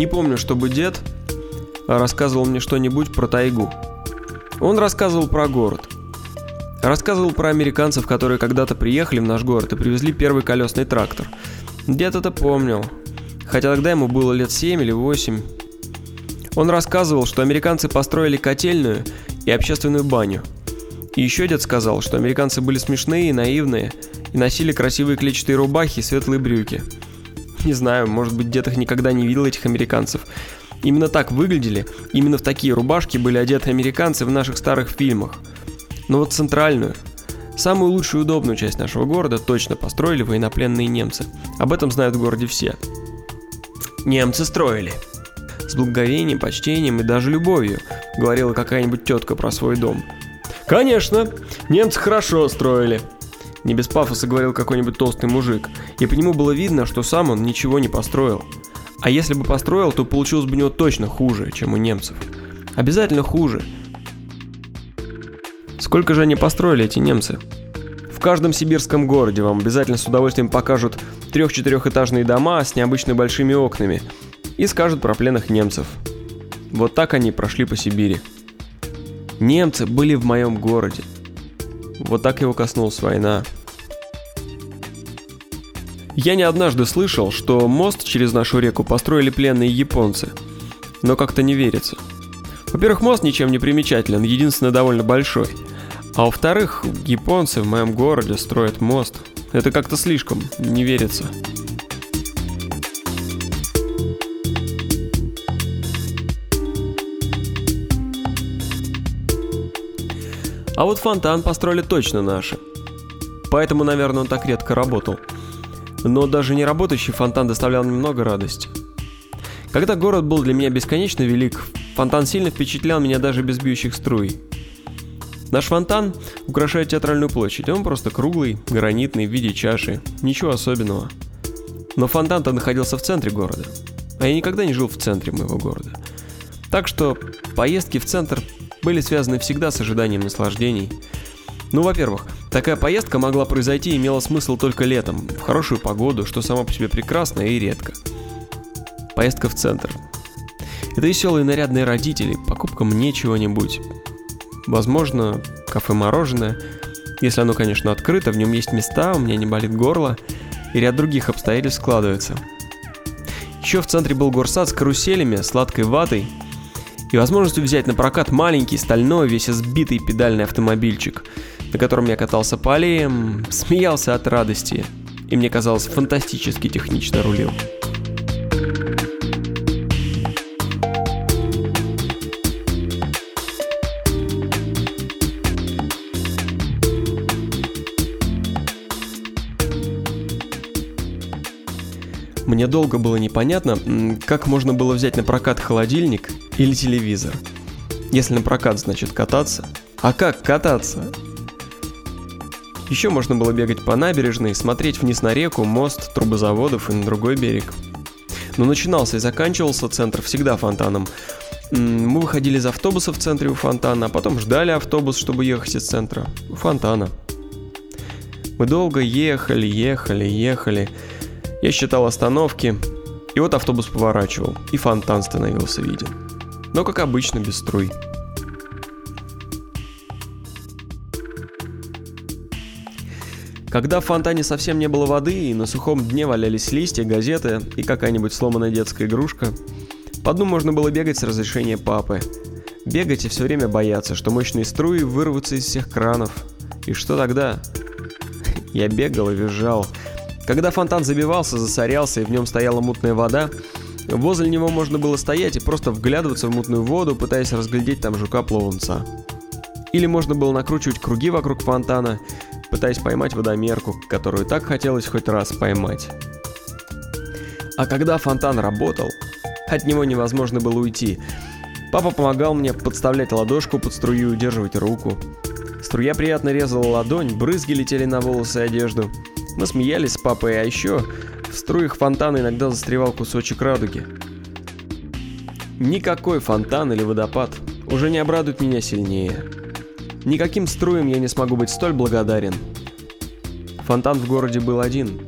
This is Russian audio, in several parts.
Не помню, чтобы дед рассказывал мне что-нибудь про тайгу. Он рассказывал про город. Рассказывал про американцев, которые когда-то приехали в наш город и привезли первый колесный трактор. Дед это помнил, хотя тогда ему было лет 7 или 8. Он рассказывал, что американцы построили котельную и общественную баню. И еще дед сказал, что американцы были смешные и наивные, и носили красивые клетчатые рубахи и светлые брюки. Не знаю, может быть, дед их никогда не видел, этих американцев. Именно так выглядели, именно в такие рубашки были одеты американцы в наших старых фильмах. Но вот центральную, самую лучшую и удобную часть нашего города точно построили военнопленные немцы. Об этом знают в городе все. Немцы строили. С благоговением, почтением и даже любовью, говорила какая-нибудь тетка про свой дом. Конечно, немцы хорошо строили. Не без пафоса говорил какой-нибудь толстый мужик, и по нему было видно, что сам он ничего не построил. А если бы построил, то получилось бы у него точно хуже, чем у немцев. Обязательно хуже. Сколько же они построили, эти немцы? В каждом сибирском городе вам обязательно с удовольствием покажут трех-четырехэтажные дома с необычно большими окнами и скажут про пленных немцев. Вот так они прошли по Сибири. Немцы были в моем городе. Вот так его коснулась война. Я не однажды слышал, что мост через нашу реку построили пленные японцы. Но как-то не верится. Во-первых, мост ничем не примечателен, единственное довольно большой. А во-вторых, японцы в моем городе строят мост. Это как-то слишком, не верится. А вот фонтан построили точно наши. Поэтому, наверное, он так редко работал. Но даже не работающий фонтан доставлял немного радости. Когда город был для меня бесконечно велик, фонтан сильно впечатлял меня даже без бьющих струй. Наш фонтан украшает театральную площадь, он просто круглый, гранитный, в виде чаши, ничего особенного. Но фонтан-то находился в центре города, а я никогда не жил в центре моего города. Так что поездки в центр были связаны всегда с ожиданием наслаждений. Ну, во-первых, такая поездка могла произойти и имела смысл только летом, в хорошую погоду, что само по себе прекрасно и редко. Поездка в центр. Это веселые нарядные родители, покупка мне чего-нибудь. Возможно, кафе-мороженое. Если оно, конечно, открыто, в нем есть места, у меня не болит горло, и ряд других обстоятельств складывается. Еще в центре был горсад с каруселями, сладкой ватой – и возможностью взять на прокат маленький, стальной, весь избитый педальный автомобильчик, на котором я катался по аллеям, смеялся от радости, и мне казалось фантастически технично рулил. Мне долго было непонятно, как можно было взять на прокат холодильник или телевизор. Если на прокат, значит кататься. А как кататься? Еще можно было бегать по набережной, смотреть вниз на реку, мост, трубозаводов и на другой берег. Но начинался и заканчивался центр всегда фонтаном. Мы выходили из автобуса в центре у фонтана, а потом ждали автобус, чтобы ехать из центра у фонтана. Мы долго ехали, ехали, ехали. Я считал остановки, и вот автобус поворачивал, и фонтан становился виден. Но, как обычно, без струй. Когда в фонтане совсем не было воды, и на сухом дне валялись листья, газеты и какая-нибудь сломанная детская игрушка, по дну можно было бегать с разрешения папы. Бегать и все время бояться, что мощные струи вырвутся из всех кранов. И что тогда? Я бегал и визжал, когда фонтан забивался, засорялся и в нем стояла мутная вода, возле него можно было стоять и просто вглядываться в мутную воду, пытаясь разглядеть там жука-плавунца. Или можно было накручивать круги вокруг фонтана, пытаясь поймать водомерку, которую так хотелось хоть раз поймать. А когда фонтан работал, от него невозможно было уйти. Папа помогал мне подставлять ладошку под струю и удерживать руку. Струя приятно резала ладонь, брызги летели на волосы и одежду – мы смеялись с папой, а еще в струях фонтана иногда застревал кусочек радуги. Никакой фонтан или водопад уже не обрадует меня сильнее. Никаким струям я не смогу быть столь благодарен. Фонтан в городе был один.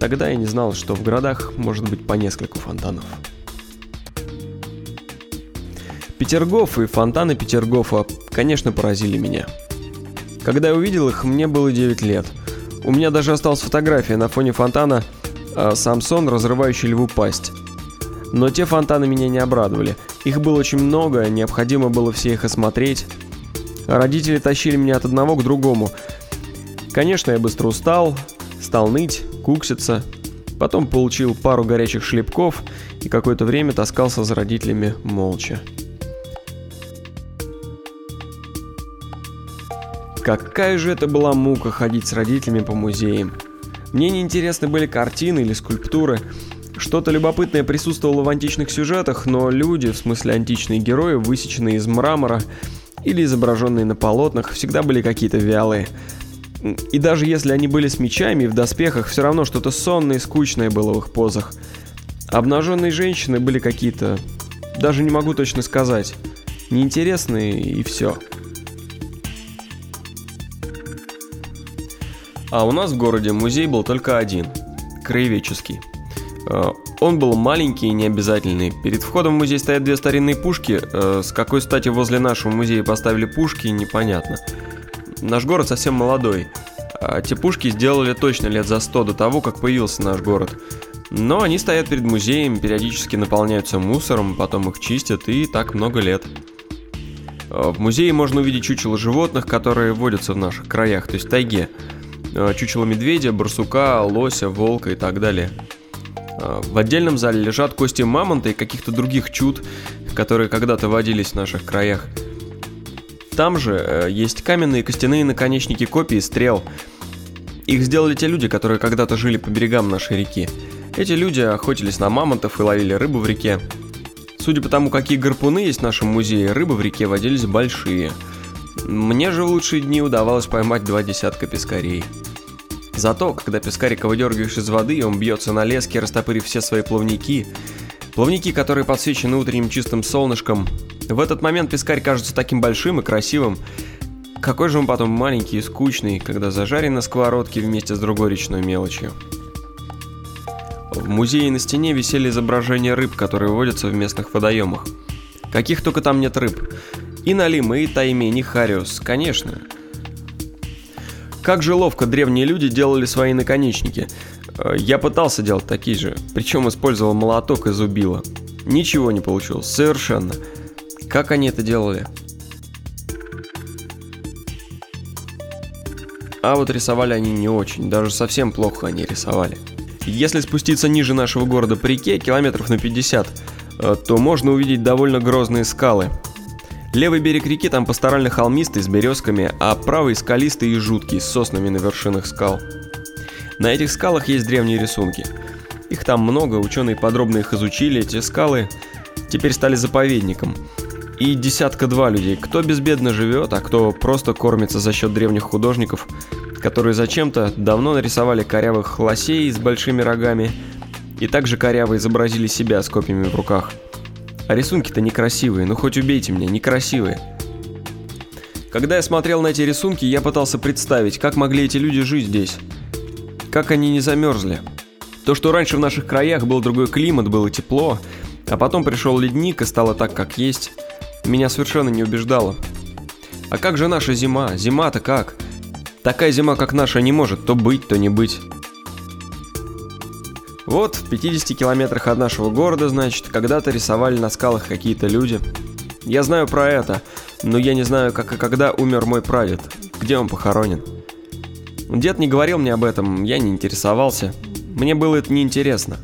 Тогда я не знал, что в городах может быть по нескольку фонтанов. Петергоф и фонтаны Петергофа, конечно, поразили меня. Когда я увидел их, мне было 9 лет. У меня даже осталась фотография на фоне фонтана Самсон, разрывающий льву пасть. Но те фонтаны меня не обрадовали. Их было очень много, необходимо было все их осмотреть. Родители тащили меня от одного к другому. Конечно, я быстро устал, стал ныть, кукситься. Потом получил пару горячих шлепков и какое-то время таскался за родителями молча. Какая же это была мука ходить с родителями по музеям. Мне не интересны были картины или скульптуры. Что-то любопытное присутствовало в античных сюжетах, но люди, в смысле античные герои, высеченные из мрамора или изображенные на полотнах, всегда были какие-то вялые. И даже если они были с мечами и в доспехах, все равно что-то сонное и скучное было в их позах. Обнаженные женщины были какие-то... Даже не могу точно сказать. Неинтересные и все. А у нас в городе музей был только один. Краеведческий. Э, он был маленький и необязательный. Перед входом в музей стоят две старинные пушки. Э, с какой стати возле нашего музея поставили пушки, непонятно. Наш город совсем молодой. А те пушки сделали точно лет за сто до того, как появился наш город. Но они стоят перед музеем, периодически наполняются мусором, потом их чистят и так много лет. Э, в музее можно увидеть чучело животных, которые водятся в наших краях, то есть в тайге. Чучело медведя, барсука, лося, волка и так далее. А, в отдельном зале лежат кости мамонта и каких-то других чуд, которые когда-то водились в наших краях. Там же э, есть каменные костяные наконечники копий и стрел. Их сделали те люди, которые когда-то жили по берегам нашей реки. Эти люди охотились на мамонтов и ловили рыбу в реке. Судя по тому, какие гарпуны есть в нашем музее, рыбы в реке водились большие. Мне же в лучшие дни удавалось поймать два десятка пескарей. Зато, когда пескарика выдергиваешь из воды, он бьется на леске, растопырив все свои плавники, плавники, которые подсвечены утренним чистым солнышком, в этот момент пескарь кажется таким большим и красивым, какой же он потом маленький и скучный, когда зажарен на сковородке вместе с другой речной мелочью. В музее на стене висели изображения рыб, которые водятся в местных водоемах. Каких только там нет рыб. И налимы, и таймень, и хариус, конечно. Как же ловко древние люди делали свои наконечники. Э, я пытался делать такие же, причем использовал молоток и зубило. Ничего не получилось, совершенно. Как они это делали? А вот рисовали они не очень, даже совсем плохо они рисовали. Если спуститься ниже нашего города по реке, километров на 50, э, то можно увидеть довольно грозные скалы, Левый берег реки там пасторально холмистый с березками, а правый скалистый и жуткий с соснами на вершинах скал. На этих скалах есть древние рисунки. Их там много, ученые подробно их изучили, эти скалы теперь стали заповедником. И десятка-два людей, кто безбедно живет, а кто просто кормится за счет древних художников, которые зачем-то давно нарисовали корявых лосей с большими рогами и также коряво изобразили себя с копьями в руках – а рисунки-то некрасивые, ну хоть убейте меня, некрасивые. Когда я смотрел на эти рисунки, я пытался представить, как могли эти люди жить здесь. Как они не замерзли. То, что раньше в наших краях был другой климат, было тепло, а потом пришел ледник и стало так, как есть, меня совершенно не убеждало. А как же наша зима? Зима-то как? Такая зима, как наша, не может то быть, то не быть. Вот, в 50 километрах от нашего города, значит, когда-то рисовали на скалах какие-то люди. Я знаю про это, но я не знаю, как и когда умер мой прадед, где он похоронен. Дед не говорил мне об этом, я не интересовался. Мне было это неинтересно.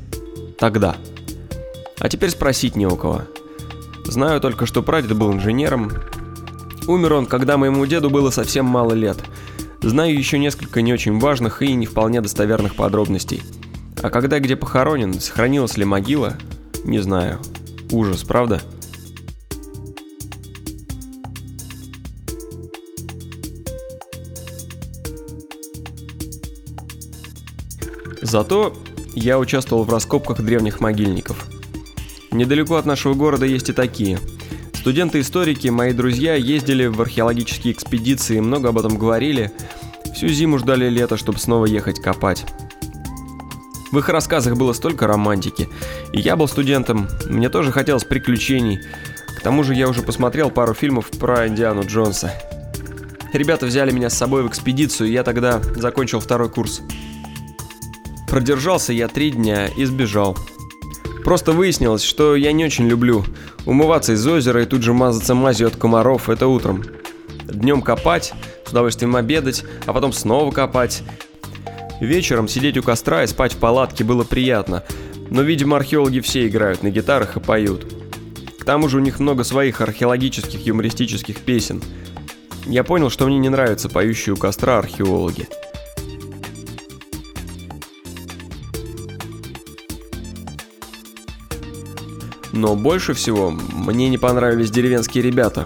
Тогда. А теперь спросить не у кого. Знаю только, что прадед был инженером. Умер он, когда моему деду было совсем мало лет. Знаю еще несколько не очень важных и не вполне достоверных подробностей – а когда где похоронен, сохранилась ли могила, не знаю. Ужас, правда? Зато я участвовал в раскопках древних могильников. Недалеко от нашего города есть и такие. Студенты-историки, мои друзья, ездили в археологические экспедиции, много об этом говорили. Всю зиму ждали лета, чтобы снова ехать копать. В их рассказах было столько романтики. И я был студентом, мне тоже хотелось приключений. К тому же я уже посмотрел пару фильмов про Индиану Джонса. Ребята взяли меня с собой в экспедицию, и я тогда закончил второй курс. Продержался я три дня и сбежал. Просто выяснилось, что я не очень люблю умываться из озера и тут же мазаться мазью от комаров, это утром. Днем копать, с удовольствием обедать, а потом снова копать. Вечером сидеть у костра и спать в палатке было приятно, но, видимо, археологи все играют на гитарах и поют. К тому же у них много своих археологических юмористических песен. Я понял, что мне не нравятся поющие у костра археологи. Но больше всего мне не понравились деревенские ребята.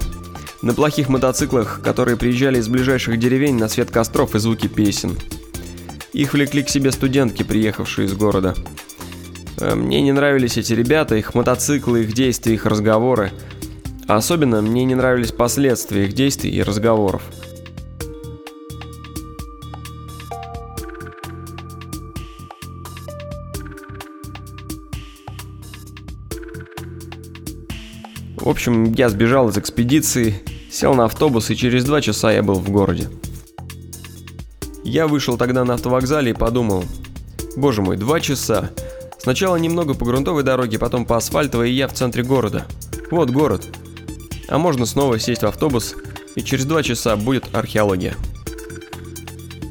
На плохих мотоциклах, которые приезжали из ближайших деревень на свет костров и звуки песен. Их влекли к себе студентки, приехавшие из города. Э, мне не нравились эти ребята, их мотоциклы, их действия, их разговоры. Особенно мне не нравились последствия их действий и разговоров. В общем, я сбежал из экспедиции, сел на автобус и через два часа я был в городе. Я вышел тогда на автовокзале и подумал, боже мой, два часа. Сначала немного по грунтовой дороге, потом по асфальтовой, и я в центре города. Вот город. А можно снова сесть в автобус, и через два часа будет археология.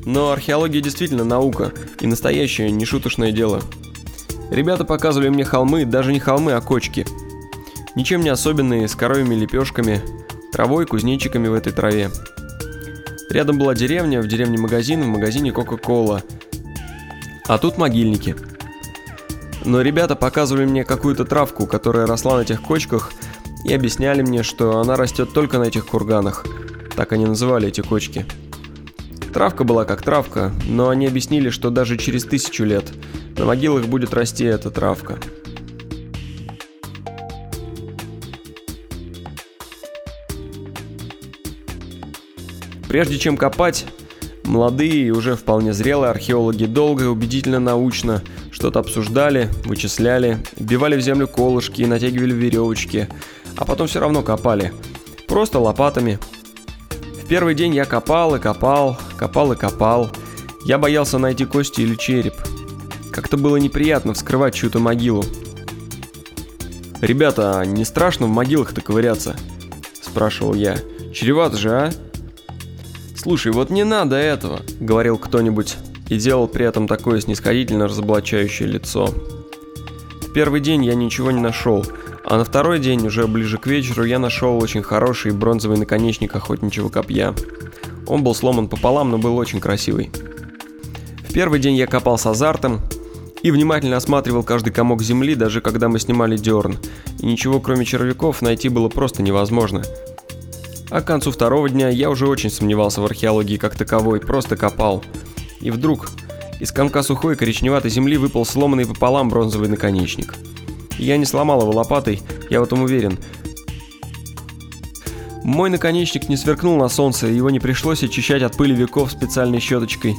Но археология действительно наука, и настоящее нешуточное дело. Ребята показывали мне холмы, даже не холмы, а кочки – Ничем не особенные, с коровьими лепешками, травой, кузнечиками в этой траве. Рядом была деревня, в деревне магазин, в магазине Кока-Кола. А тут могильники. Но ребята показывали мне какую-то травку, которая росла на тех кочках, и объясняли мне, что она растет только на этих курганах. Так они называли эти кочки. Травка была как травка, но они объяснили, что даже через тысячу лет на могилах будет расти эта травка. Прежде чем копать, молодые и уже вполне зрелые археологи долго и убедительно научно что-то обсуждали, вычисляли, вбивали в землю колышки и натягивали веревочки, а потом все равно копали. Просто лопатами. В первый день я копал и копал, копал и копал. Я боялся найти кости или череп. Как-то было неприятно вскрывать чью-то могилу. «Ребята, а не страшно в могилах-то ковыряться?» – спрашивал я. «Чревато же, а?» «Слушай, вот не надо этого», — говорил кто-нибудь и делал при этом такое снисходительно разоблачающее лицо. В первый день я ничего не нашел, а на второй день, уже ближе к вечеру, я нашел очень хороший бронзовый наконечник охотничьего копья. Он был сломан пополам, но был очень красивый. В первый день я копал с азартом и внимательно осматривал каждый комок земли, даже когда мы снимали дерн, и ничего кроме червяков найти было просто невозможно — а к концу второго дня я уже очень сомневался в археологии как таковой, просто копал. И вдруг из комка сухой коричневатой земли выпал сломанный пополам бронзовый наконечник. Я не сломал его лопатой, я в этом уверен. Мой наконечник не сверкнул на солнце, его не пришлось очищать от пыли веков специальной щеточкой.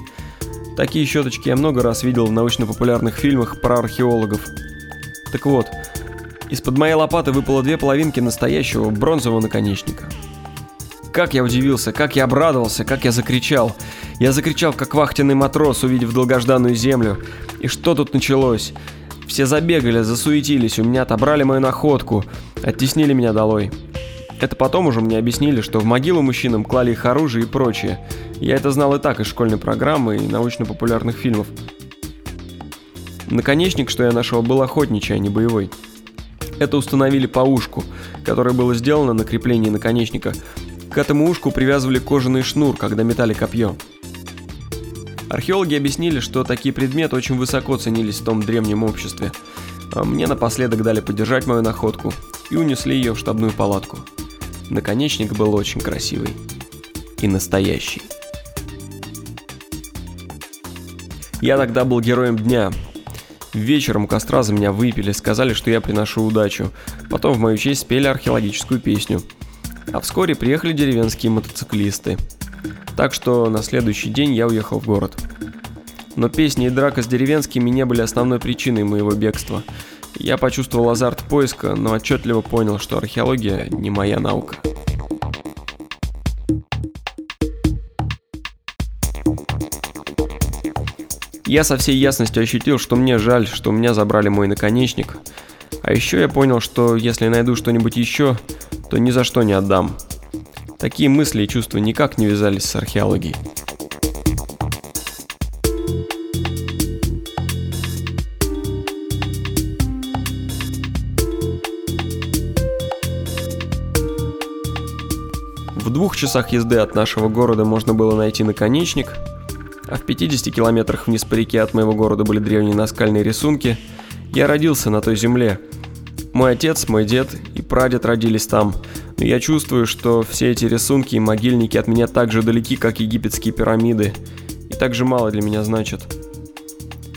Такие щеточки я много раз видел в научно-популярных фильмах про археологов. Так вот, из-под моей лопаты выпало две половинки настоящего бронзового наконечника. Как я удивился, как я обрадовался, как я закричал. Я закричал, как вахтенный матрос, увидев долгожданную землю. И что тут началось? Все забегали, засуетились, у меня отобрали мою находку, оттеснили меня долой. Это потом уже мне объяснили, что в могилу мужчинам клали их оружие и прочее. Я это знал и так из школьной программы и научно-популярных фильмов. Наконечник, что я нашел, был охотничий, а не боевой. Это установили по ушку, которое было сделано на креплении наконечника, к этому ушку привязывали кожаный шнур, когда метали копье. Археологи объяснили, что такие предметы очень высоко ценились в том древнем обществе. А мне напоследок дали подержать мою находку и унесли ее в штабную палатку. Наконечник был очень красивый и настоящий. Я тогда был героем дня. Вечером у костра за меня выпили, сказали, что я приношу удачу. Потом в мою честь спели археологическую песню – а вскоре приехали деревенские мотоциклисты. Так что на следующий день я уехал в город. Но песни и драка с деревенскими не были основной причиной моего бегства. Я почувствовал азарт поиска, но отчетливо понял, что археология не моя наука. Я со всей ясностью ощутил, что мне жаль, что у меня забрали мой наконечник. А еще я понял, что если найду что-нибудь еще, то ни за что не отдам. Такие мысли и чувства никак не вязались с археологией. В двух часах езды от нашего города можно было найти наконечник, а в 50 километрах вниз по реке от моего города были древние наскальные рисунки. Я родился на той земле. Мой отец, мой дед и прадед родились там, но я чувствую, что все эти рисунки и могильники от меня так же далеки, как египетские пирамиды, и так же мало для меня значат.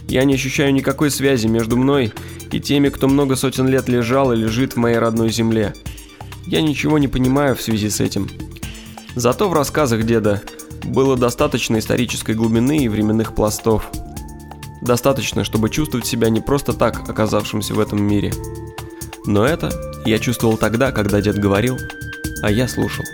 Я не ощущаю никакой связи между мной и теми, кто много сотен лет лежал и лежит в моей родной земле. Я ничего не понимаю в связи с этим. Зато в рассказах деда было достаточно исторической глубины и временных пластов. Достаточно, чтобы чувствовать себя не просто так, оказавшимся в этом мире. Но это я чувствовал тогда, когда дед говорил, а я слушал.